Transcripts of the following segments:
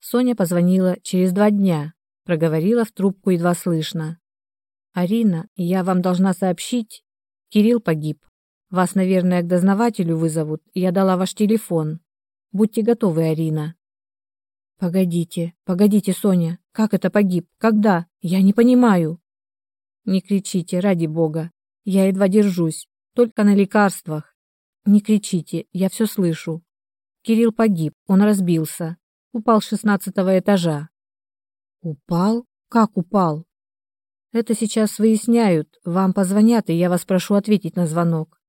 Соня позвонила через два дня, проговорила в трубку едва слышно. «Арина, я вам должна сообщить. Кирилл погиб. Вас, наверное, к дознавателю вызовут. Я дала ваш телефон. Будьте готовы, Арина». «Погодите, погодите, Соня. Как это погиб? Когда? Я не понимаю». «Не кричите, ради бога. Я едва держусь. Только на лекарствах. Не кричите, я все слышу. Кирилл погиб, он разбился. Упал с шестнадцатого этажа. Упал? Как упал? Это сейчас выясняют. Вам позвонят, и я вас прошу ответить на звонок.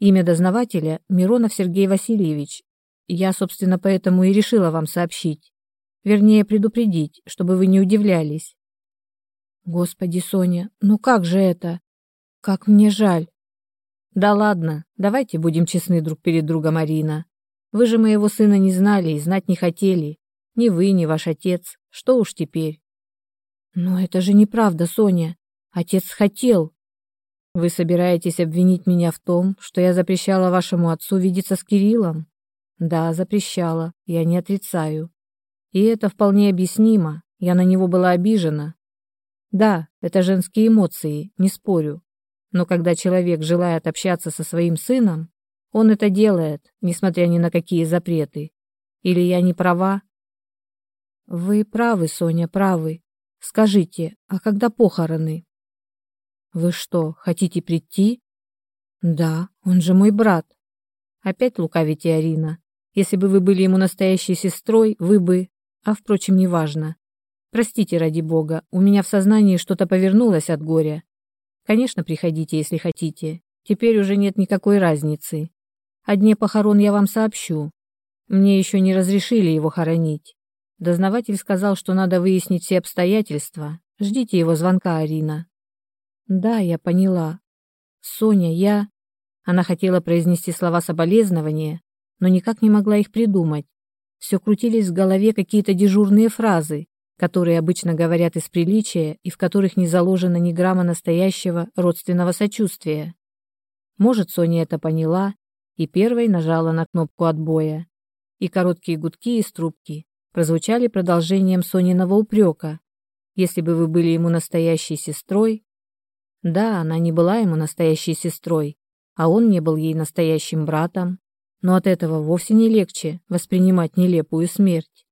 Имя дознавателя Миронов Сергей Васильевич. Я, собственно, поэтому и решила вам сообщить. Вернее, предупредить, чтобы вы не удивлялись. Господи, Соня, ну как же это? Как мне жаль. Да ладно, давайте будем честны друг перед другом, Арина. Вы же моего сына не знали и знать не хотели. Ни вы, ни ваш отец. Что уж теперь? Но это же неправда, Соня. Отец хотел. Вы собираетесь обвинить меня в том, что я запрещала вашему отцу видеться с Кириллом? Да, запрещала, я не отрицаю. И это вполне объяснимо. Я на него была обижена. Да, это женские эмоции, не спорю. Но когда человек желает общаться со своим сыном, он это делает, несмотря ни на какие запреты. Или я не права? Вы правы, Соня, правы. Скажите, а когда похороны? Вы что, хотите прийти? Да, он же мой брат. Опять лукавите, Арина. Если бы вы были ему настоящей сестрой, вы бы... А, впрочем, неважно. Простите, ради бога, у меня в сознании что-то повернулось от горя. Конечно, приходите, если хотите. Теперь уже нет никакой разницы. О дне похорон я вам сообщу. Мне еще не разрешили его хоронить. Дознаватель сказал, что надо выяснить все обстоятельства. Ждите его звонка, Арина. Да, я поняла. Соня, я... Она хотела произнести слова соболезнования, но никак не могла их придумать. Все крутились в голове какие-то дежурные фразы, которые обычно говорят из приличия и в которых не заложено ни грамма настоящего родственного сочувствия. Может, Соня это поняла и первой нажала на кнопку отбоя. И короткие гудки из трубки прозвучали продолжением Сониного упрека. Если бы вы были ему настоящей сестрой... Да, она не была ему настоящей сестрой, а он не был ей настоящим братом, но от этого вовсе не легче воспринимать нелепую смерть.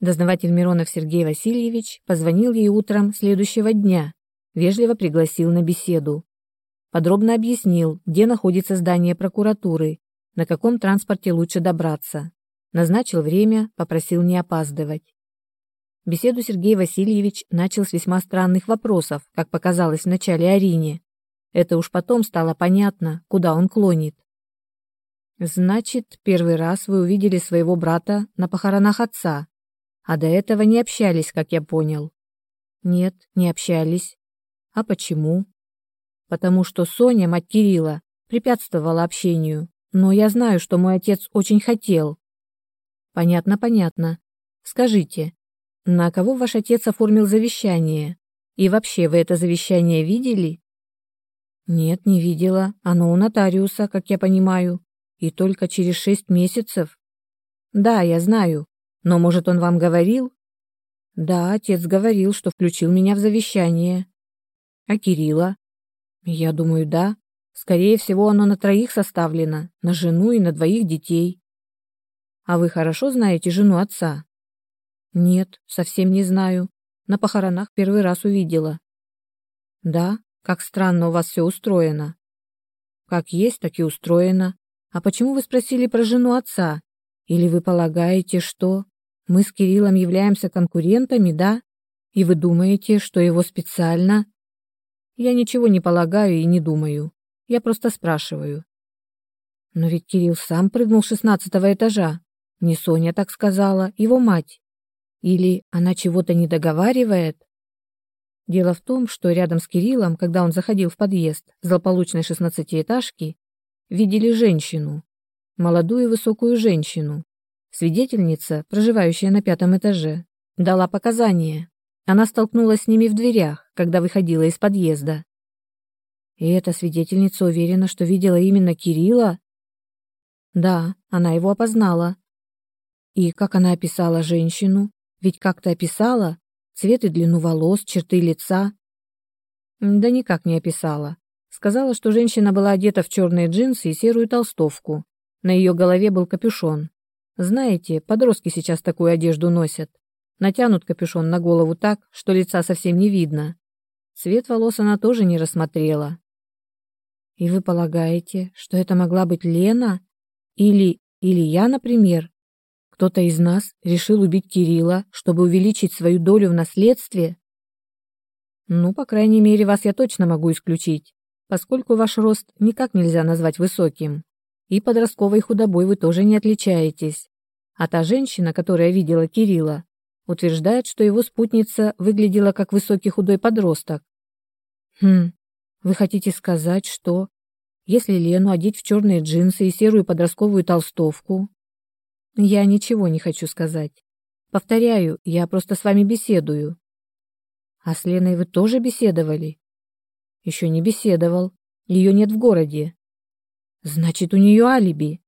Дознаватель Миронов Сергей Васильевич позвонил ей утром следующего дня, вежливо пригласил на беседу. Подробно объяснил, где находится здание прокуратуры, на каком транспорте лучше добраться. Назначил время, попросил не опаздывать. Беседу Сергей Васильевич начал с весьма странных вопросов, как показалось в начале Арине. Это уж потом стало понятно, куда он клонит. «Значит, первый раз вы увидели своего брата на похоронах отца», а до этого не общались, как я понял. Нет, не общались. А почему? Потому что Соня, мать Кирилла, препятствовала общению, но я знаю, что мой отец очень хотел. Понятно, понятно. Скажите, на кого ваш отец оформил завещание? И вообще, вы это завещание видели? Нет, не видела. Оно у нотариуса, как я понимаю. И только через шесть месяцев. Да, я знаю. Но, может, он вам говорил? Да, отец говорил, что включил меня в завещание. А Кирилла? Я думаю, да. Скорее всего, оно на троих составлено, на жену и на двоих детей. А вы хорошо знаете жену отца? Нет, совсем не знаю. На похоронах первый раз увидела. Да, как странно у вас все устроено. Как есть, так и устроено. А почему вы спросили про жену отца? Или вы полагаете, что... Мы с Кириллом являемся конкурентами, да? И вы думаете, что его специально? Я ничего не полагаю и не думаю. Я просто спрашиваю. Но ведь Кирилл сам прыгнул с шестнадцатого этажа. Не Соня так сказала, его мать. Или она чего-то не договаривает? Дело в том, что рядом с Кириллом, когда он заходил в подъезд злополучной шестнадцатиэтажки, видели женщину, молодую высокую женщину, Свидетельница, проживающая на пятом этаже, дала показания. Она столкнулась с ними в дверях, когда выходила из подъезда. И эта свидетельница уверена, что видела именно Кирилла? Да, она его опознала. И как она описала женщину? Ведь как-то описала цвет и длину волос, черты лица. Да никак не описала. Сказала, что женщина была одета в черные джинсы и серую толстовку. На ее голове был капюшон. Знаете, подростки сейчас такую одежду носят. Натянут капюшон на голову так, что лица совсем не видно. Цвет волос она тоже не рассмотрела. И вы полагаете, что это могла быть Лена? Или, или я, например? Кто-то из нас решил убить Кирилла, чтобы увеличить свою долю в наследстве? Ну, по крайней мере, вас я точно могу исключить, поскольку ваш рост никак нельзя назвать высоким. И подростковой худобой вы тоже не отличаетесь. А та женщина, которая видела Кирилла, утверждает, что его спутница выглядела как высокий худой подросток. Хм, вы хотите сказать, что если Лену одеть в черные джинсы и серую подростковую толстовку, я ничего не хочу сказать. Повторяю, я просто с вами беседую. А с Леной вы тоже беседовали? Еще не беседовал. Ее нет в городе. Значит, у нее алиби.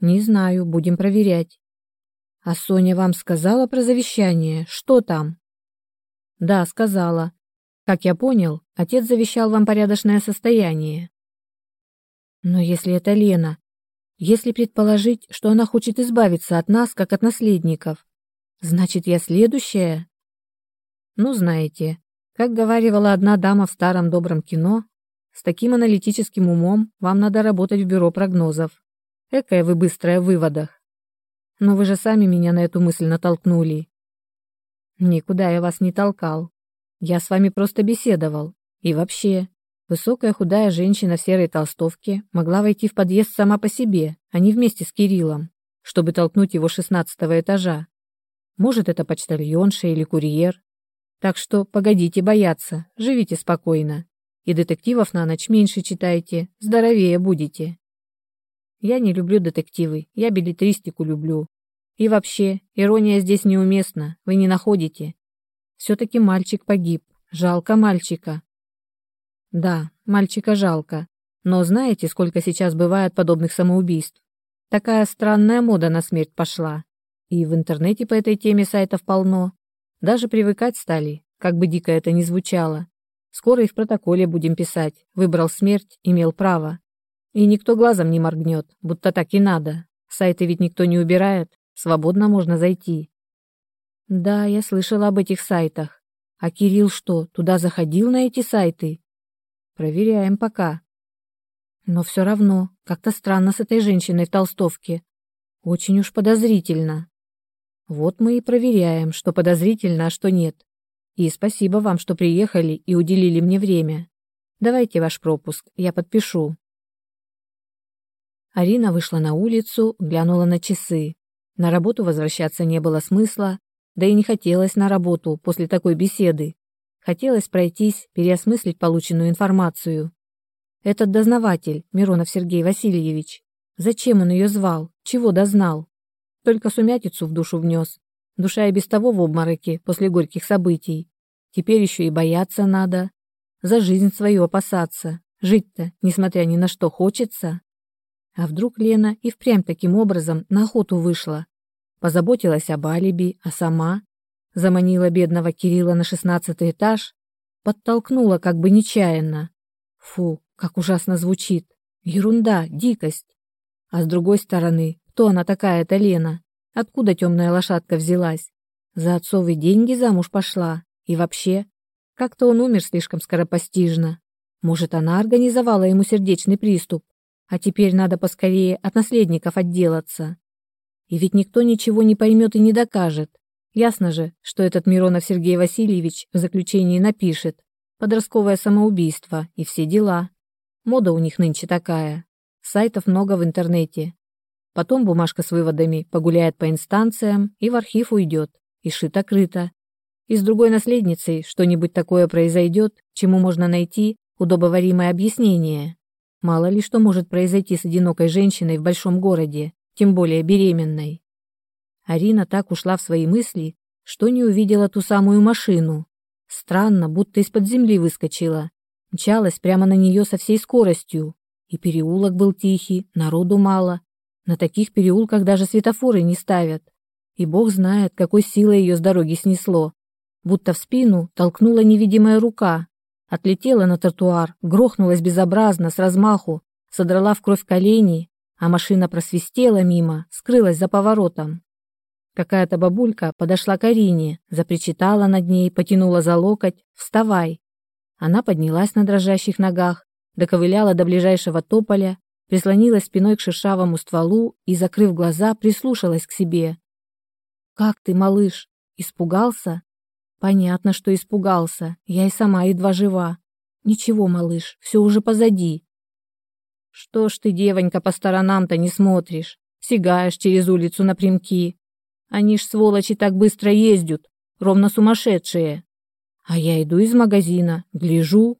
Не знаю, будем проверять. А Соня вам сказала про завещание? Что там? Да, сказала. Как я понял, отец завещал вам порядочное состояние. Но если это Лена, если предположить, что она хочет избавиться от нас, как от наследников, значит, я следующая? Ну, знаете, как говаривала одна дама в старом добром кино, с таким аналитическим умом вам надо работать в бюро прогнозов. Экая вы быстрая в выводах. Но вы же сами меня на эту мысль натолкнули. Никуда я вас не толкал. Я с вами просто беседовал. И вообще, Высокая худая женщина в серой толстовке могла войти в подъезд сама по себе, а не вместе с Кириллом, чтобы толкнуть его шестнадцатого этажа. Может, это почтальонша или курьер. Так что погодите бояться, живите спокойно. И детективов на ночь меньше читайте, здоровее будете. Я не люблю детективы, я билетристику люблю. И вообще, ирония здесь неуместна, вы не находите. Все-таки мальчик погиб, жалко мальчика. Да, мальчика жалко. Но знаете, сколько сейчас бывает подобных самоубийств? Такая странная мода на смерть пошла. И в интернете по этой теме сайтов полно. Даже привыкать стали, как бы дико это ни звучало. Скоро и в протоколе будем писать. Выбрал смерть, имел право. И никто глазом не моргнет, будто так и надо. Сайты ведь никто не убирает, свободно можно зайти. Да, я слышала об этих сайтах. А Кирилл что, туда заходил на эти сайты? Проверяем пока. Но все равно, как-то странно с этой женщиной в толстовке. Очень уж подозрительно. Вот мы и проверяем, что подозрительно, а что нет. И спасибо вам, что приехали и уделили мне время. Давайте ваш пропуск, я подпишу. Арина вышла на улицу, глянула на часы. На работу возвращаться не было смысла, да и не хотелось на работу после такой беседы. Хотелось пройтись, переосмыслить полученную информацию. Этот дознаватель, Миронов Сергей Васильевич, зачем он ее звал, чего дознал? Только сумятицу в душу внес. Душа и без того в обмороке после горьких событий. Теперь еще и бояться надо. За жизнь свою опасаться. Жить-то, несмотря ни на что, хочется. А вдруг Лена и впрямь таким образом на охоту вышла? Позаботилась об алиби, а сама? Заманила бедного Кирилла на шестнадцатый этаж, подтолкнула как бы нечаянно. Фу, как ужасно звучит. Ерунда, дикость. А с другой стороны, кто она такая-то Лена? Откуда темная лошадка взялась? За отцовые деньги замуж пошла. И вообще, как-то он умер слишком скоропостижно. Может, она организовала ему сердечный приступ, а теперь надо поскорее от наследников отделаться. И ведь никто ничего не поймет и не докажет. Ясно же, что этот Миронов Сергей Васильевич в заключении напишет «подростковое самоубийство» и все дела. Мода у них нынче такая. Сайтов много в интернете. Потом бумажка с выводами погуляет по инстанциям и в архив уйдет, и шито-крыто. И с другой наследницей что-нибудь такое произойдет, чему можно найти удобоваримое объяснение. Мало ли что может произойти с одинокой женщиной в большом городе, тем более беременной. Арина так ушла в свои мысли, что не увидела ту самую машину. Странно, будто из-под земли выскочила. Мчалась прямо на нее со всей скоростью. И переулок был тихий, народу мало. На таких переулках даже светофоры не ставят. И бог знает, какой силой ее с дороги снесло. Будто в спину толкнула невидимая рука. Отлетела на тротуар, грохнулась безобразно, с размаху, содрала в кровь колени, а машина просвистела мимо, скрылась за поворотом. Какая-то бабулька подошла к Арине, запричитала над ней, потянула за локоть «Вставай!». Она поднялась на дрожащих ногах, доковыляла до ближайшего тополя, прислонилась спиной к шершавому стволу и, закрыв глаза, прислушалась к себе. «Как ты, малыш? Испугался?» «Понятно, что испугался. Я и сама едва жива. Ничего, малыш, все уже позади». «Что ж ты, девонька, по сторонам-то не смотришь? Сигаешь через улицу напрямки. Они ж, сволочи, так быстро ездят, ровно сумасшедшие. А я иду из магазина, гляжу.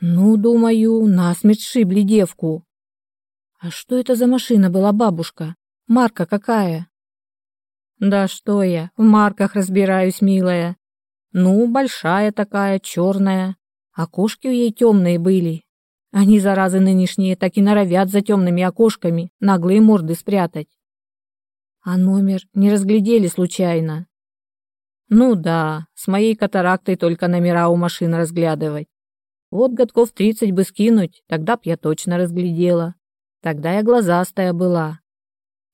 Ну, думаю, насмерть шибли девку. А что это за машина была, бабушка? Марка какая? Да что я, в марках разбираюсь, милая. Ну, большая такая, черная. Окошки у ей темные были. Они, заразы нынешние, так и норовят за темными окошками наглые морды спрятать. А номер не разглядели случайно? Ну да, с моей катарактой только номера у машин разглядывать. Вот годков тридцать бы скинуть, тогда б я точно разглядела. Тогда я глазастая была.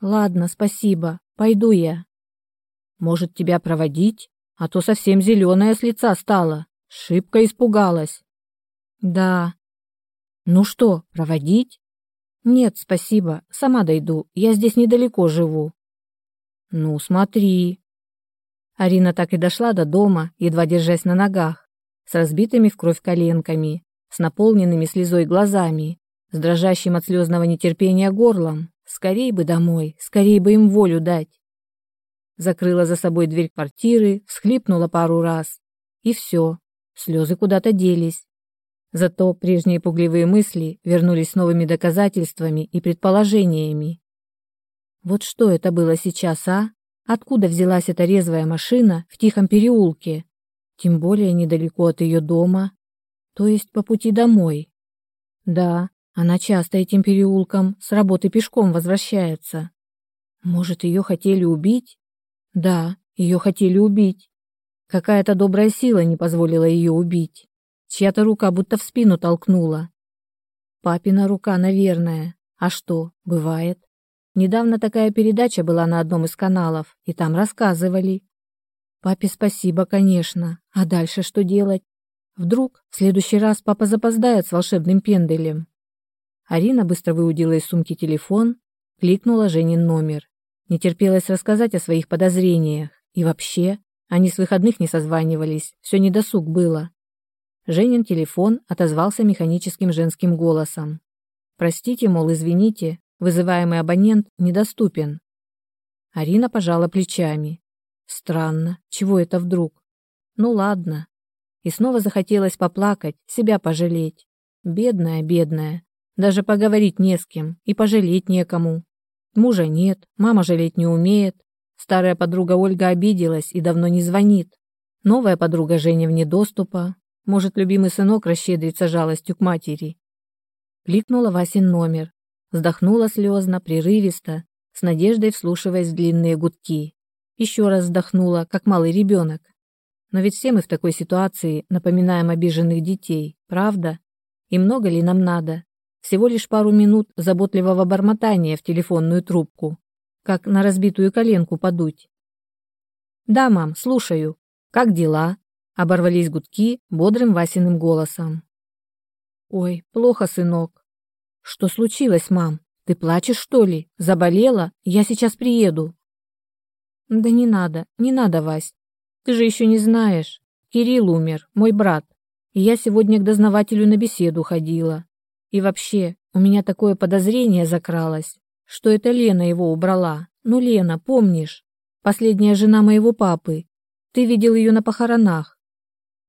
Ладно, спасибо, пойду я. Может, тебя проводить? А то совсем зеленая с лица стала. Шибко испугалась. Да. Ну что, проводить? Нет, спасибо, сама дойду, я здесь недалеко живу. «Ну, смотри». Арина так и дошла до дома, едва держась на ногах, с разбитыми в кровь коленками, с наполненными слезой глазами, с дрожащим от слезного нетерпения горлом. Скорей бы домой, скорей бы им волю дать. Закрыла за собой дверь квартиры, всхлипнула пару раз. И все, слезы куда-то делись. Зато прежние пугливые мысли вернулись с новыми доказательствами и предположениями. Вот что это было сейчас, а? Откуда взялась эта резвая машина в тихом переулке? Тем более недалеко от ее дома. То есть по пути домой. Да, она часто этим переулком с работы пешком возвращается. Может, ее хотели убить? Да, ее хотели убить. Какая-то добрая сила не позволила ее убить. Чья-то рука будто в спину толкнула. Папина рука, наверное. А что, бывает? Недавно такая передача была на одном из каналов, и там рассказывали. Папе спасибо, конечно. А дальше что делать? Вдруг в следующий раз папа запоздает с волшебным пенделем. Арина быстро выудила из сумки телефон, кликнула Женин номер. Не терпелось рассказать о своих подозрениях. И вообще, они с выходных не созванивались, все недосуг было. Женин телефон отозвался механическим женским голосом. «Простите, мол, извините, Вызываемый абонент недоступен. Арина пожала плечами. Странно, чего это вдруг? Ну ладно. И снова захотелось поплакать, себя пожалеть. Бедная, бедная. Даже поговорить не с кем и пожалеть некому. Мужа нет, мама жалеть не умеет. Старая подруга Ольга обиделась и давно не звонит. Новая подруга Женя вне доступа. Может, любимый сынок расщедрится жалостью к матери. Кликнула Васин номер. Вздохнула слезно, прерывисто, с надеждой вслушиваясь в длинные гудки. Еще раз вздохнула, как малый ребенок. Но ведь все мы в такой ситуации напоминаем обиженных детей, правда? И много ли нам надо? Всего лишь пару минут заботливого бормотания в телефонную трубку, как на разбитую коленку подуть. «Да, мам, слушаю. Как дела?» Оборвались гудки бодрым Васиным голосом. «Ой, плохо, сынок. Что случилось, мам? Ты плачешь, что ли? Заболела? Я сейчас приеду. Да не надо, не надо, Вась. Ты же еще не знаешь. Кирилл умер, мой брат. И я сегодня к дознавателю на беседу ходила. И вообще, у меня такое подозрение закралось, что это Лена его убрала. Ну, Лена, помнишь? Последняя жена моего папы. Ты видел ее на похоронах.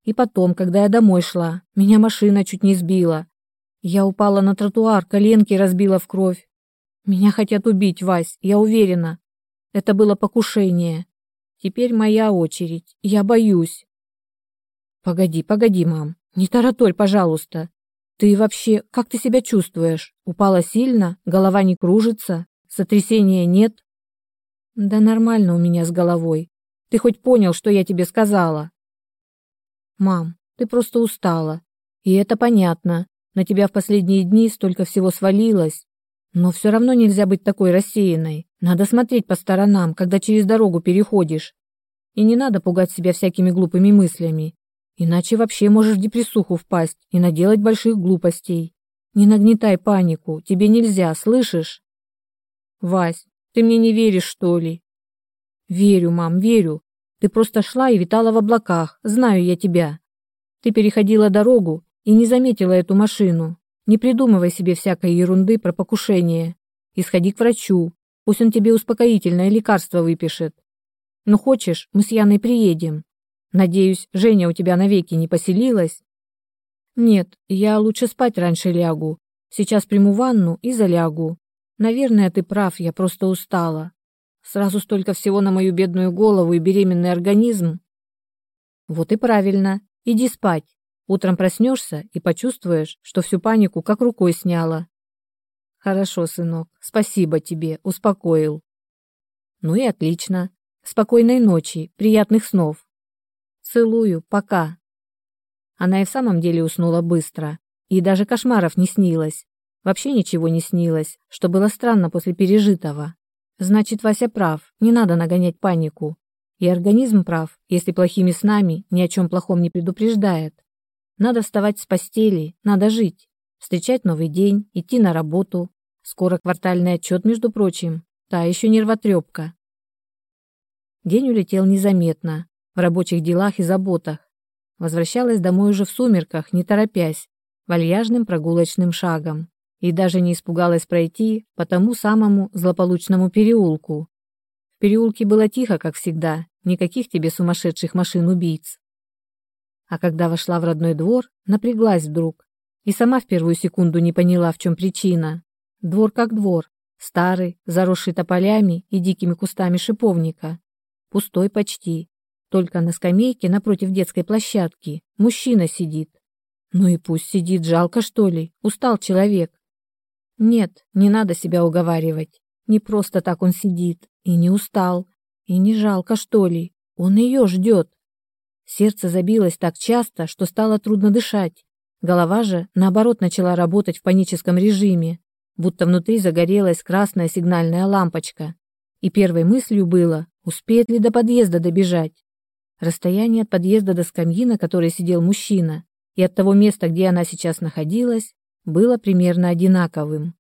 И потом, когда я домой шла, меня машина чуть не сбила. Я упала на тротуар, коленки разбила в кровь. Меня хотят убить, Вась, я уверена. Это было покушение. Теперь моя очередь. Я боюсь. Погоди, погоди, мам. Не тараторь, пожалуйста. Ты вообще, как ты себя чувствуешь? Упала сильно? Голова не кружится? Сотрясения нет?» «Да нормально у меня с головой. Ты хоть понял, что я тебе сказала?» «Мам, ты просто устала. И это понятно. На тебя в последние дни столько всего свалилось. Но все равно нельзя быть такой рассеянной. Надо смотреть по сторонам, когда через дорогу переходишь. И не надо пугать себя всякими глупыми мыслями. Иначе вообще можешь в депрессуху впасть и наделать больших глупостей. Не нагнетай панику, тебе нельзя, слышишь? Вась, ты мне не веришь, что ли? Верю, мам, верю. Ты просто шла и витала в облаках, знаю я тебя. Ты переходила дорогу и не заметила эту машину. Не придумывай себе всякой ерунды про покушение. И к врачу, пусть он тебе успокоительное лекарство выпишет. Ну хочешь, мы с Яной приедем. Надеюсь, Женя у тебя навеки не поселилась? Нет, я лучше спать раньше лягу. Сейчас приму ванну и залягу. Наверное, ты прав, я просто устала. Сразу столько всего на мою бедную голову и беременный организм. Вот и правильно. Иди спать. Утром проснешься и почувствуешь, что всю панику как рукой сняло. Хорошо, сынок. Спасибо тебе, успокоил. Ну и отлично. Спокойной ночи, приятных снов. Целую, пока. Она и в самом деле уснула быстро, и даже кошмаров не снилось. Вообще ничего не снилось, что было странно после пережитого. Значит, Вася прав, не надо нагонять панику. И организм прав, если плохими снами ни о чем плохом не предупреждает. Надо вставать с постели, надо жить, встречать новый день, идти на работу. Скоро квартальный отчет, между прочим. Та еще нервотрепка. День улетел незаметно в рабочих делах и заботах. Возвращалась домой уже в сумерках, не торопясь, вальяжным прогулочным шагом, и даже не испугалась пройти по тому самому злополучному переулку. В переулке было тихо, как всегда, никаких тебе сумасшедших машин-убийц. А когда вошла в родной двор, напряглась вдруг и сама в первую секунду не поняла, в чем причина. Двор как двор, старый, заросший тополями и дикими кустами шиповника, пустой почти, только на скамейке напротив детской площадки мужчина сидит. Ну и пусть сидит, жалко что ли, устал человек. Нет, не надо себя уговаривать. Не просто так он сидит, и не устал, и не жалко что ли, он ее ждет. Сердце забилось так часто, что стало трудно дышать. Голова же, наоборот, начала работать в паническом режиме, будто внутри загорелась красная сигнальная лампочка. И первой мыслью было, успеет ли до подъезда добежать. Расстояние от подъезда до скамьи, на которой сидел мужчина, и от того места, где она сейчас находилась, было примерно одинаковым.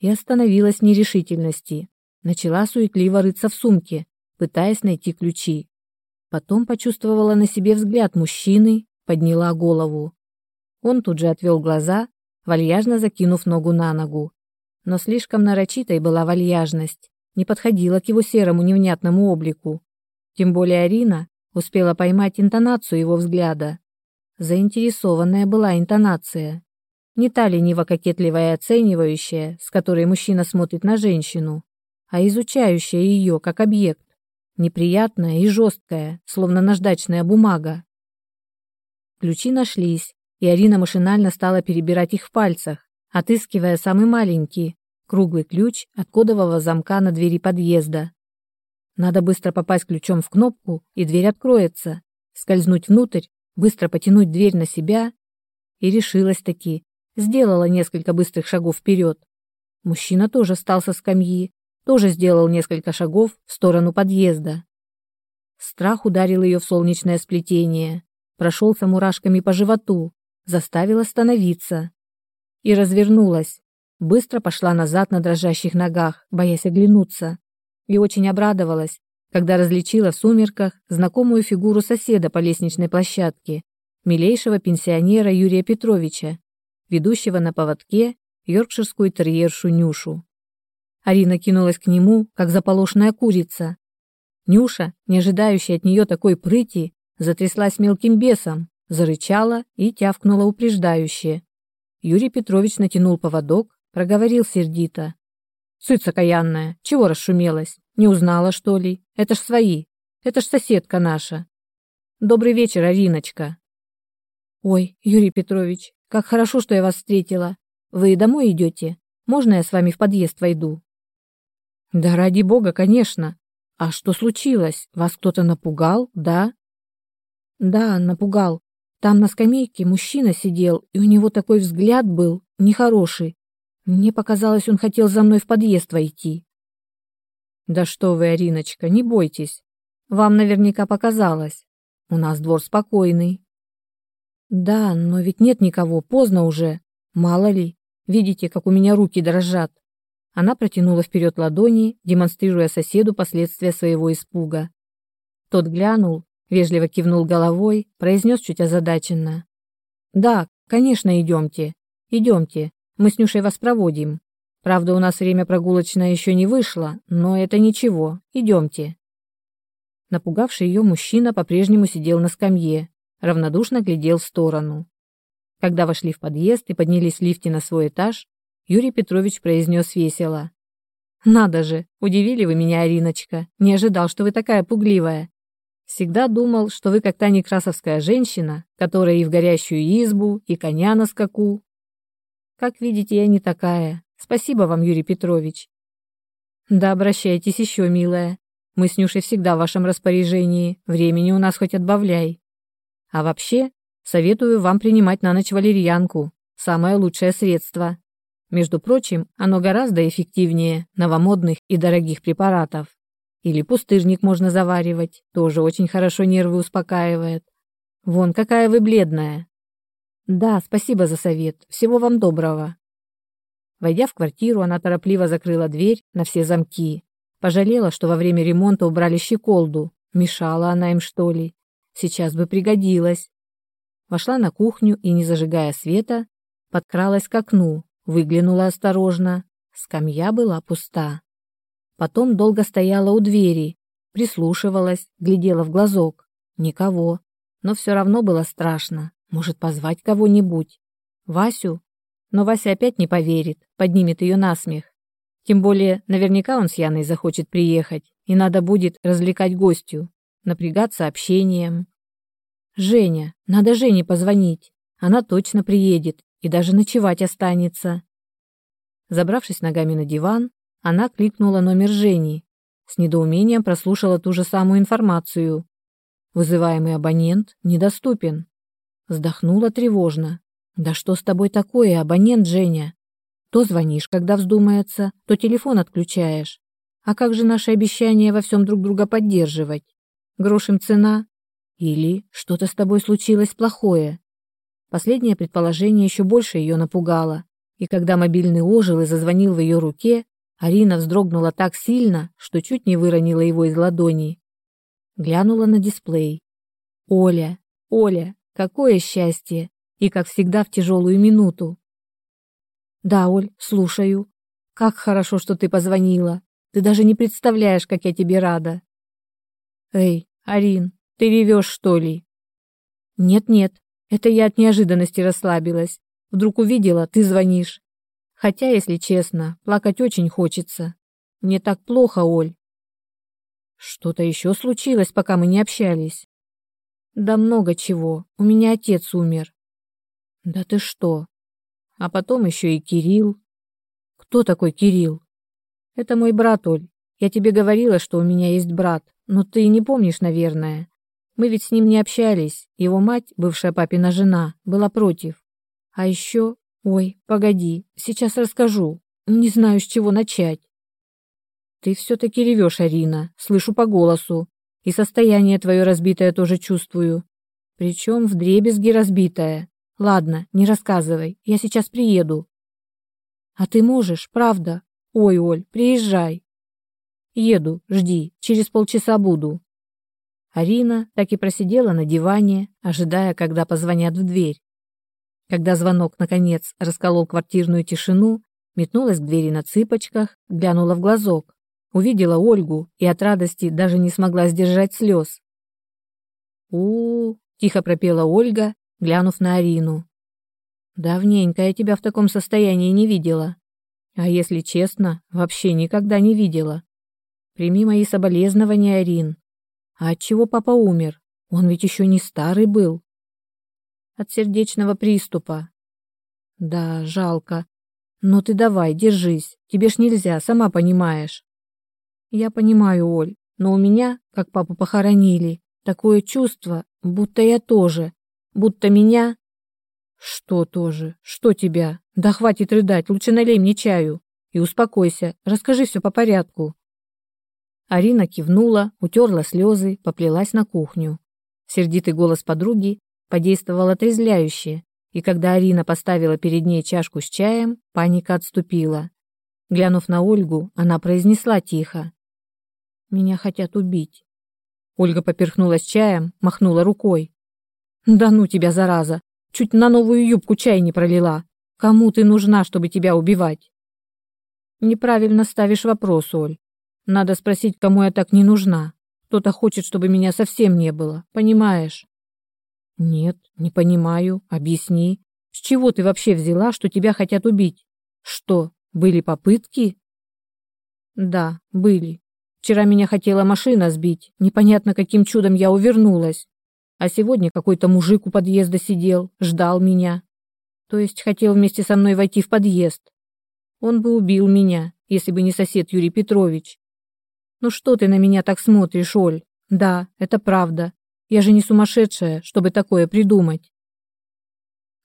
И остановилась в нерешительности. Начала суетливо рыться в сумке, пытаясь найти ключи. Потом почувствовала на себе взгляд мужчины, подняла голову. Он тут же отвел глаза, вальяжно закинув ногу на ногу. Но слишком нарочитой была вальяжность, не подходила к его серому невнятному облику. Тем более Арина успела поймать интонацию его взгляда. Заинтересованная была интонация. Не та лениво-кокетливая и оценивающая, с которой мужчина смотрит на женщину, а изучающая ее как объект, неприятная и жесткая, словно наждачная бумага. Ключи нашлись, и Арина машинально стала перебирать их в пальцах, отыскивая самый маленький, круглый ключ от кодового замка на двери подъезда. Надо быстро попасть ключом в кнопку, и дверь откроется. Скользнуть внутрь, быстро потянуть дверь на себя. И решилась таки. Сделала несколько быстрых шагов вперед. Мужчина тоже встал со скамьи, тоже сделал несколько шагов в сторону подъезда. Страх ударил ее в солнечное сплетение, прошелся мурашками по животу, заставил остановиться. И развернулась. Быстро пошла назад на дрожащих ногах, боясь оглянуться и очень обрадовалась, когда различила в сумерках знакомую фигуру соседа по лестничной площадке, милейшего пенсионера Юрия Петровича, ведущего на поводке йоркширскую терьершу Нюшу. Арина кинулась к нему, как заполошная курица. Нюша, не ожидающая от нее такой прыти, затряслась мелким бесом, зарычала и тявкнула упреждающе. Юрий Петрович натянул поводок, проговорил сердито. Цыц окаянная, чего расшумелась? Не узнала, что ли? Это ж свои. Это ж соседка наша. Добрый вечер, Ариночка. Ой, Юрий Петрович, как хорошо, что я вас встретила. Вы домой идете? Можно я с вами в подъезд войду? Да ради бога, конечно. А что случилось? Вас кто-то напугал, да? Да, напугал. Там на скамейке мужчина сидел, и у него такой взгляд был, нехороший. Мне показалось, он хотел за мной в подъезд войти. Да что вы, Ариночка, не бойтесь. Вам наверняка показалось. У нас двор спокойный. Да, но ведь нет никого, поздно уже. Мало ли. Видите, как у меня руки дрожат. Она протянула вперед ладони, демонстрируя соседу последствия своего испуга. Тот глянул, вежливо кивнул головой, произнес чуть озадаченно. «Да, конечно, идемте. Идемте. Мы с Нюшей вас проводим. Правда, у нас время прогулочное еще не вышло, но это ничего. Идемте». Напугавший ее мужчина по-прежнему сидел на скамье, равнодушно глядел в сторону. Когда вошли в подъезд и поднялись в лифте на свой этаж, Юрий Петрович произнес весело. «Надо же, удивили вы меня, Ариночка. Не ожидал, что вы такая пугливая. Всегда думал, что вы как та некрасовская женщина, которая и в горящую избу, и коня на скаку. Как видите, я не такая. Спасибо вам, Юрий Петрович. Да обращайтесь еще, милая. Мы с Нюшей всегда в вашем распоряжении. Времени у нас хоть отбавляй. А вообще, советую вам принимать на ночь валерьянку. Самое лучшее средство. Между прочим, оно гораздо эффективнее новомодных и дорогих препаратов. Или пустырник можно заваривать, тоже очень хорошо нервы успокаивает. Вон какая вы бледная. Да, спасибо за совет. Всего вам доброго. Войдя в квартиру, она торопливо закрыла дверь на все замки Пожалела, что во время ремонта убрали щеколду. Мешала она им, что ли? Сейчас бы пригодилась. Вошла на кухню и, не зажигая света, подкралась к окну, выглянула осторожно. Скамья была пуста. Потом долго стояла у двери, прислушивалась, глядела в глазок. Никого. Но все равно было страшно. Может, позвать кого-нибудь? Васю? Но Вася опять не поверит, поднимет ее на смех. Тем более, наверняка он с Яной захочет приехать, и надо будет развлекать гостю, напрягаться общением. Женя, надо Жене позвонить. Она точно приедет и даже ночевать останется. Забравшись ногами на диван, она кликнула номер Жени. С недоумением прослушала ту же самую информацию. Вызываемый абонент недоступен. Вздохнула тревожно. Да что с тобой такое, абонент Женя? То звонишь, когда вздумается, то телефон отключаешь. А как же наше обещание во всем друг друга поддерживать? Грош им цена? Или что-то с тобой случилось плохое? Последнее предположение еще больше ее напугало, и когда мобильный ожил и зазвонил в ее руке, Арина вздрогнула так сильно, что чуть не выронила его из ладони. Глянула на дисплей. Оля, Оля, какое счастье! И, как всегда, в тяжелую минуту. Да, Оль, слушаю. Как хорошо, что ты позвонила. Ты даже не представляешь, как я тебе рада. Эй, Арин, ты ревешь, что ли? Нет-нет, это я от неожиданности расслабилась. Вдруг увидела, ты звонишь. Хотя, если честно, плакать очень хочется. Мне так плохо, Оль. Что-то еще случилось, пока мы не общались? Да много чего. У меня отец умер. Да ты что? А потом еще и Кирилл. Кто такой Кирилл? Это мой брат, Оль. Я тебе говорила, что у меня есть брат, но ты не помнишь, наверное. Мы ведь с ним не общались. Его мать, бывшая папина жена, была против. А еще... Ой, погоди, сейчас расскажу. Не знаю, с чего начать. Ты все-таки ревешь, Арина, слышу по голосу. И состояние твое разбитое тоже чувствую. Причем вдребезги разбитое. Ладно, не рассказывай, я сейчас приеду. А ты можешь, правда? Ой, Оль, приезжай. Еду, жди, через полчаса буду. Арина так и просидела на диване, ожидая, когда позвонят в дверь. Когда звонок, наконец, расколол квартирную тишину, метнулась к двери на цыпочках, глянула в глазок, увидела Ольгу и от радости даже не смогла сдержать слез. у, -у, тихо пропела Ольга глянув на Арину. «Давненько я тебя в таком состоянии не видела. А если честно, вообще никогда не видела. Прими мои соболезнования, Арин. А от чего папа умер? Он ведь еще не старый был». «От сердечного приступа». «Да, жалко. Но ты давай, держись. Тебе ж нельзя, сама понимаешь». Я понимаю, Оль, но у меня, как папу похоронили, такое чувство, будто я тоже, будто меня... Что тоже? Что тебя? Да хватит рыдать, лучше налей мне чаю. И успокойся, расскажи все по порядку. Арина кивнула, утерла слезы, поплелась на кухню. Сердитый голос подруги подействовал отрезвляюще, и когда Арина поставила перед ней чашку с чаем, паника отступила. Глянув на Ольгу, она произнесла тихо. «Меня хотят убить». Ольга поперхнулась чаем, махнула рукой. «Да ну тебя, зараза! Чуть на новую юбку чай не пролила. Кому ты нужна, чтобы тебя убивать?» «Неправильно ставишь вопрос, Оль. Надо спросить, кому я так не нужна. Кто-то хочет, чтобы меня совсем не было, понимаешь?» «Нет, не понимаю. Объясни. С чего ты вообще взяла, что тебя хотят убить? Что, были попытки?» «Да, были. Вчера меня хотела машина сбить. Непонятно, каким чудом я увернулась. А сегодня какой-то мужик у подъезда сидел, ждал меня. То есть хотел вместе со мной войти в подъезд. Он бы убил меня, если бы не сосед Юрий Петрович. Ну что ты на меня так смотришь, Оль? Да, это правда. Я же не сумасшедшая, чтобы такое придумать.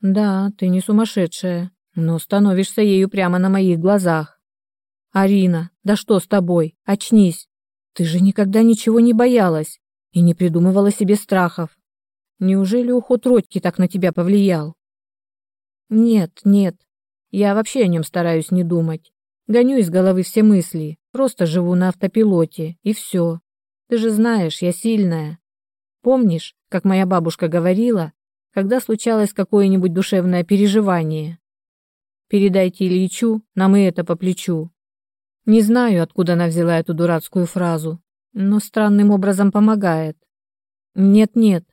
Да, ты не сумасшедшая, но становишься ею прямо на моих глазах. Арина, да что с тобой? Очнись. Ты же никогда ничего не боялась и не придумывала себе страхов. Неужели уход Родьки так на тебя повлиял? Нет, нет. Я вообще о нем стараюсь не думать. Гоню из головы все мысли, просто живу на автопилоте, и все. Ты же знаешь, я сильная. Помнишь, как моя бабушка говорила, когда случалось какое-нибудь душевное переживание? Передайте Ильичу, нам и это по плечу. Не знаю, откуда она взяла эту дурацкую фразу, но странным образом помогает. Нет-нет,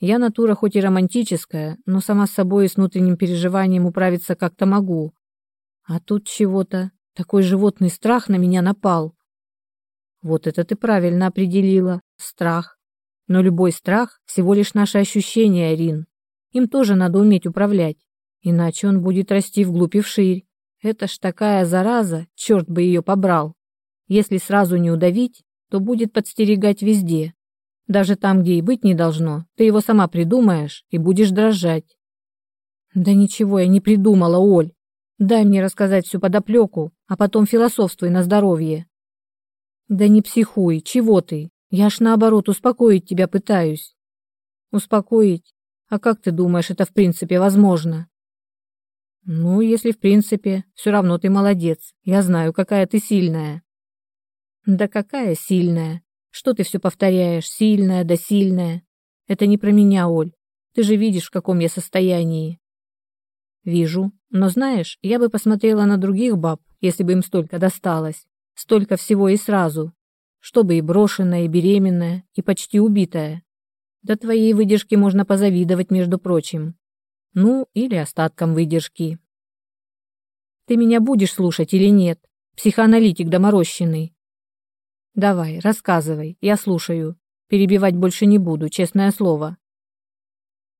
я натура хоть и романтическая, но сама с собой и с внутренним переживанием управиться как-то могу. А тут чего-то, такой животный страх на меня напал. Вот это ты правильно определила, страх. Но любой страх – всего лишь наше ощущение, Арин. Им тоже надо уметь управлять, иначе он будет расти вглубь и вширь. Это ж такая зараза, черт бы ее побрал. Если сразу не удавить, то будет подстерегать везде. Даже там, где и быть не должно, ты его сама придумаешь и будешь дрожать. Да ничего я не придумала, Оль. Дай мне рассказать всю подоплеку, а потом философствуй на здоровье. Да не психуй, чего ты? Я ж наоборот успокоить тебя пытаюсь. Успокоить? А как ты думаешь, это в принципе возможно? Ну, если в принципе, все равно ты молодец. Я знаю, какая ты сильная. Да какая сильная? Что ты все повторяешь? Сильная, да сильная. Это не про меня, Оль. Ты же видишь, в каком я состоянии. Вижу. Но знаешь, я бы посмотрела на других баб, если бы им столько досталось. Столько всего и сразу чтобы и брошенная, и беременная, и почти убитая. До твоей выдержки можно позавидовать, между прочим. Ну, или остаткам выдержки. Ты меня будешь слушать или нет, психоаналитик доморощенный? Давай, рассказывай, я слушаю. Перебивать больше не буду, честное слово.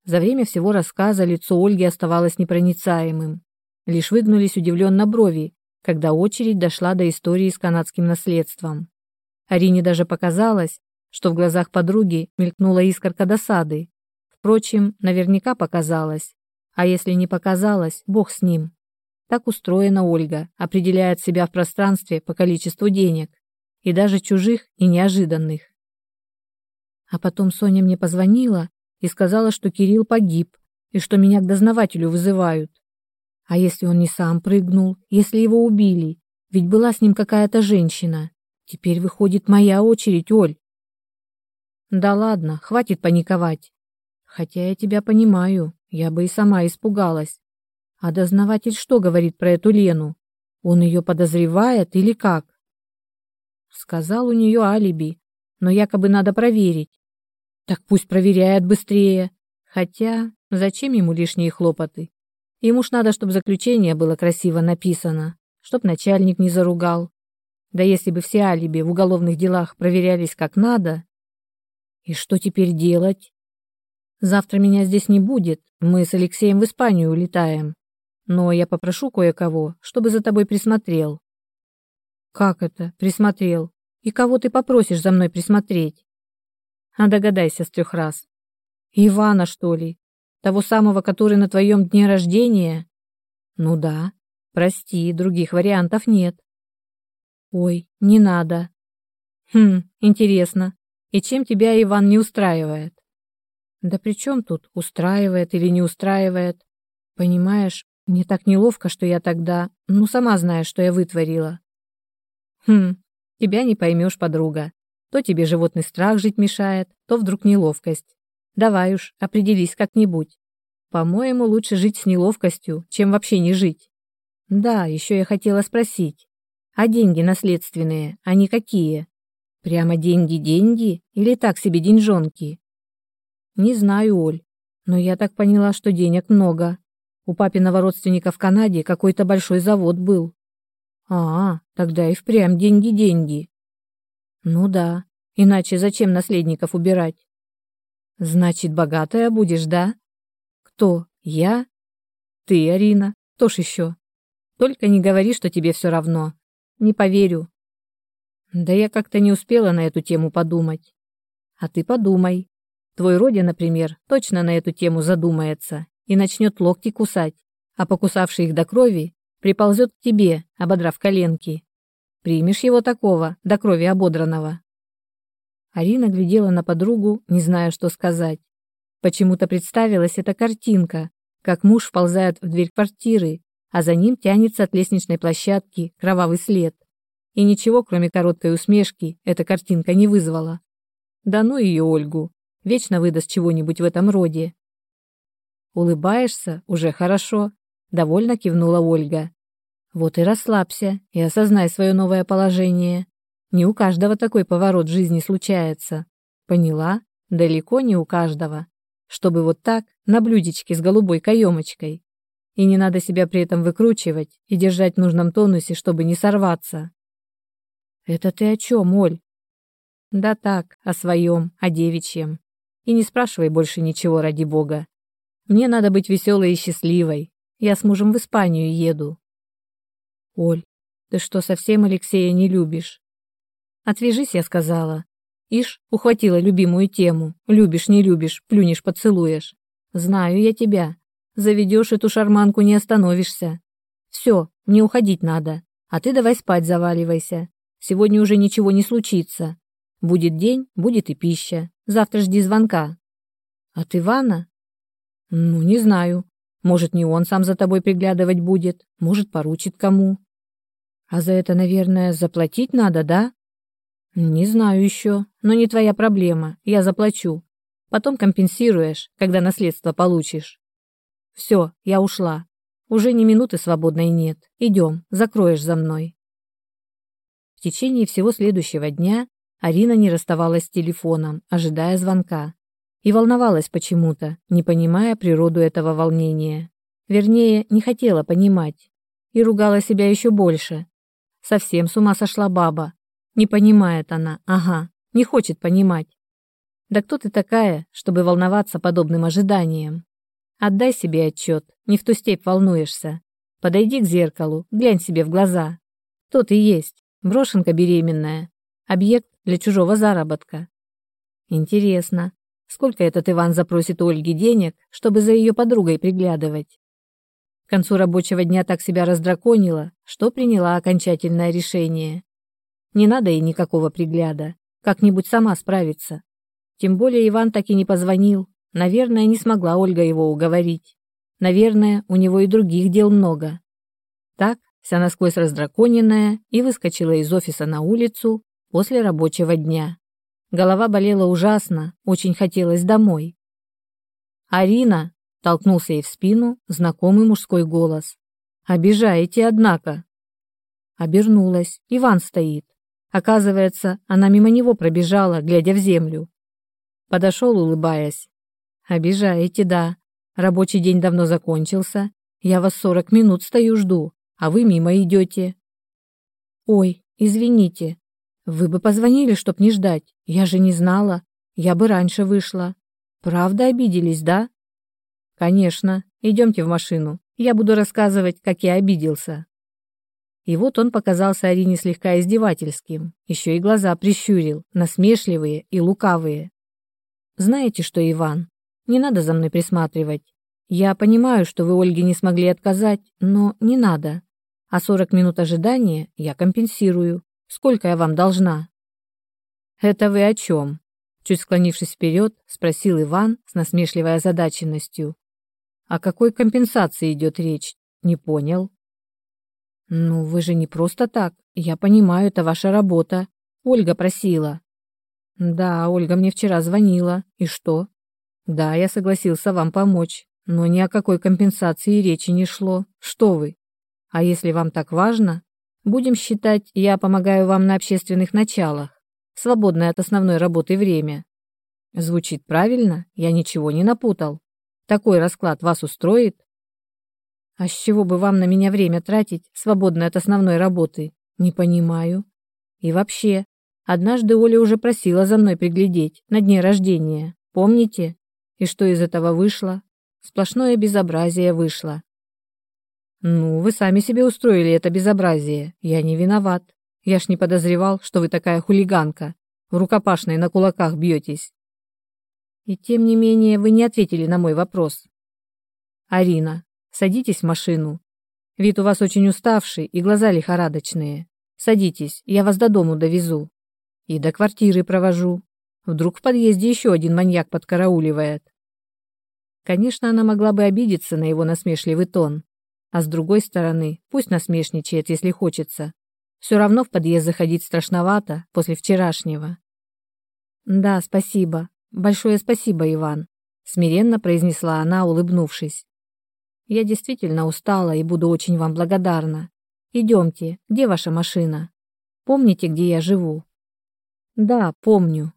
За время всего рассказа лицо Ольги оставалось непроницаемым. Лишь выгнулись удивленно брови, когда очередь дошла до истории с канадским наследством. Арине даже показалось, что в глазах подруги мелькнула искорка досады. Впрочем, наверняка показалось. А если не показалось, бог с ним. Так устроена Ольга, определяет себя в пространстве по количеству денег, и даже чужих и неожиданных. А потом Соня мне позвонила и сказала, что Кирилл погиб, и что меня к дознавателю вызывают. А если он не сам прыгнул, если его убили, ведь была с ним какая-то женщина. Теперь выходит моя очередь, Оль. Да ладно, хватит паниковать. Хотя я тебя понимаю, я бы и сама испугалась. А дознаватель что говорит про эту Лену? Он ее подозревает или как? Сказал у нее алиби, но якобы надо проверить. Так пусть проверяет быстрее. Хотя, зачем ему лишние хлопоты? Ему ж надо, чтобы заключение было красиво написано, чтоб начальник не заругал, да если бы все алиби в уголовных делах проверялись как надо. И что теперь делать? Завтра меня здесь не будет, мы с Алексеем в Испанию улетаем. Но я попрошу кое-кого, чтобы за тобой присмотрел. Как это, присмотрел? И кого ты попросишь за мной присмотреть? А догадайся с трех раз. Ивана, что ли? Того самого, который на твоем дне рождения? Ну да. Прости, других вариантов нет. Ой, не надо. Хм, интересно. И чем тебя Иван не устраивает? Да при чем тут устраивает или не устраивает? Понимаешь, мне так неловко, что я тогда, ну сама знаешь, что я вытворила. Хм, тебя не поймешь, подруга. То тебе животный страх жить мешает, то вдруг неловкость. Давай уж, определись как-нибудь. По-моему, лучше жить с неловкостью, чем вообще не жить. Да, еще я хотела спросить. А деньги наследственные, они какие? Прямо деньги-деньги или так себе деньжонки? Не знаю, Оль, но я так поняла, что денег много. У папиного родственника в Канаде какой-то большой завод был. А, тогда и впрямь деньги-деньги. Ну да, иначе зачем наследников убирать? Значит, богатая будешь, да? Кто? Я? Ты, Арина. Кто ж еще? Только не говори, что тебе все равно. Не поверю. Да я как-то не успела на эту тему подумать. А ты подумай. Твой Родя, например, точно на эту тему задумается и начнет локти кусать, а покусавший их до крови, приползет к тебе, ободрав коленки. Примешь его такого, до крови ободранного?» Арина глядела на подругу, не зная, что сказать. Почему-то представилась эта картинка, как муж вползает в дверь квартиры, а за ним тянется от лестничной площадки кровавый след. И ничего, кроме короткой усмешки, эта картинка не вызвала. Да ну ее Ольгу, вечно выдаст чего-нибудь в этом роде. Улыбаешься? Уже хорошо. Довольно кивнула Ольга. Вот и расслабься и осознай свое новое положение. Не у каждого такой поворот жизни случается. Поняла? Далеко не у каждого. Чтобы вот так, на блюдечке с голубой каемочкой. И не надо себя при этом выкручивать и держать в нужном тонусе, чтобы не сорваться. Это ты о чем, Оль? Да так, о своем, о девичьем. И не спрашивай больше ничего ради бога. Мне надо быть веселой и счастливой. Я с мужем в Испанию еду. Оль, ты что, совсем Алексея не любишь? Отвяжись, я сказала. Ишь, ухватила любимую тему. Любишь, не любишь, плюнешь, поцелуешь. Знаю я тебя. Заведешь эту шарманку, не остановишься. Все, мне уходить надо. А ты давай спать заваливайся. Сегодня уже ничего не случится. Будет день, будет и пища. Завтра жди звонка. От Ивана? Ну, не знаю. Может, не он сам за тобой приглядывать будет, может, поручит кому. А за это, наверное, заплатить надо, да? Не знаю еще, но не твоя проблема, я заплачу. Потом компенсируешь, когда наследство получишь. Все, я ушла. Уже ни минуты свободной нет. Идем, закроешь за мной. В течение всего следующего дня Арина не расставалась с телефоном, ожидая звонка и волновалась почему-то, не понимая природу этого волнения. Вернее, не хотела понимать. И ругала себя еще больше. Совсем с ума сошла баба. Не понимает она, ага, не хочет понимать. Да кто ты такая, чтобы волноваться подобным ожиданием? Отдай себе отчет, не в ту степь волнуешься. Подойди к зеркалу, глянь себе в глаза. Кто ты есть? Брошенка беременная. Объект для чужого заработка. Интересно, сколько этот Иван запросит у Ольги денег, чтобы за ее подругой приглядывать. К концу рабочего дня так себя раздраконила, что приняла окончательное решение. Не надо ей никакого пригляда, как-нибудь сама справится. Тем более Иван так и не позвонил, наверное, не смогла Ольга его уговорить. Наверное, у него и других дел много. Так, вся насквозь раздраконенная, и выскочила из офиса на улицу после рабочего дня. Голова болела ужасно, очень хотелось домой. «Арина!» – толкнулся ей в спину знакомый мужской голос. «Обижаете, однако!» Обернулась. Иван стоит. Оказывается, она мимо него пробежала, глядя в землю. Подошел, улыбаясь. «Обижаете, да. Рабочий день давно закончился. Я вас сорок минут стою жду, а вы мимо идете». «Ой, извините, вы бы позвонили, чтоб не ждать. Я же не знала. Я бы раньше вышла. Правда обиделись, да? Конечно. Идемте в машину. Я буду рассказывать, как я обиделся. И вот он показался Арине слегка издевательским, еще и глаза прищурил, насмешливые и лукавые. «Знаете что, Иван, не надо за мной присматривать. Я понимаю, что вы Ольге не смогли отказать, но не надо. А 40 минут ожидания я компенсирую. Сколько я вам должна?» «Это вы о чем?» Чуть склонившись вперед, спросил Иван с насмешливой озадаченностью. «О какой компенсации идет речь? Не понял». «Ну, вы же не просто так. Я понимаю, это ваша работа. Ольга просила». «Да, Ольга мне вчера звонила. И что?» «Да, я согласился вам помочь, но ни о какой компенсации речи не шло. Что вы? А если вам так важно, будем считать, я помогаю вам на общественных началах, свободное от основной работы время». Звучит правильно? Я ничего не напутал. Такой расклад вас устроит? А с чего бы вам на меня время тратить, свободное от основной работы? Не понимаю. И вообще, однажды Оля уже просила за мной приглядеть на дне рождения. Помните? И что из этого вышло? Сплошное безобразие вышло. Ну, вы сами себе устроили это безобразие. Я не виноват. Я ж не подозревал, что вы такая хулиганка. В рукопашной на кулаках бьетесь. И тем не менее вы не ответили на мой вопрос. Арина, Садитесь в машину. Вид у вас очень уставший и глаза лихорадочные. Садитесь, я вас до дому довезу. И до квартиры провожу. Вдруг в подъезде еще один маньяк подкарауливает. Конечно, она могла бы обидеться на его насмешливый тон. А с другой стороны, пусть насмешничает, если хочется. Все равно в подъезд заходить страшновато после вчерашнего. «Да, спасибо. Большое спасибо, Иван», — смиренно произнесла она, улыбнувшись. Я действительно устала и буду очень вам благодарна. Идемте, где ваша машина? Помните, где я живу? Да, помню.